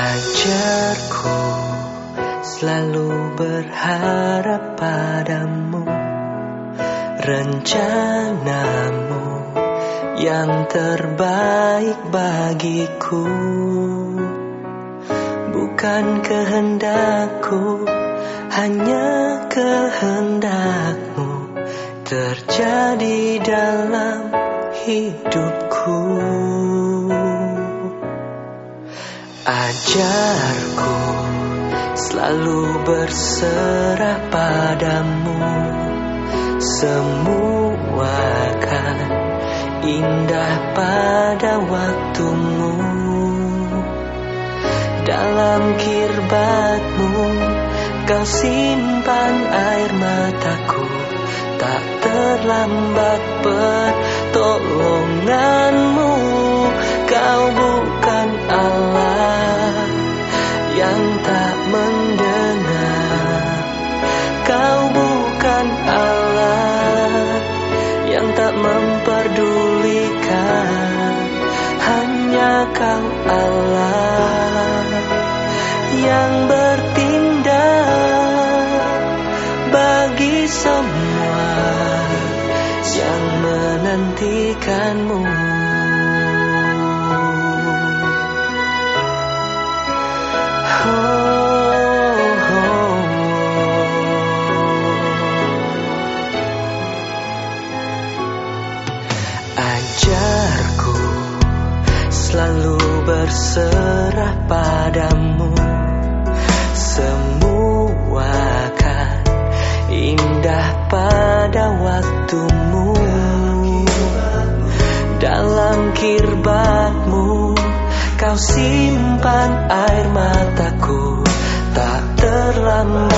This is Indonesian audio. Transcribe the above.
Ajarku selalu berharap padamu. Rencanamu yang terbaik bagiku. Bukan kehendakku hanya kehendakmu Terjadi dalam hidupku Ajarku selalu berserah padamu. Semua akan indah pada waktumu. Dalam kirbatmu kau simpan air mataku. Tak terlambat pertolonganmu Hanya kau Allah yang bertindak bagi semua yang menantikanmu. Berserah padamu. Semua akan indah pada waktumu. Dalam kirbatmu kau simpan air mataku. Tak terlambat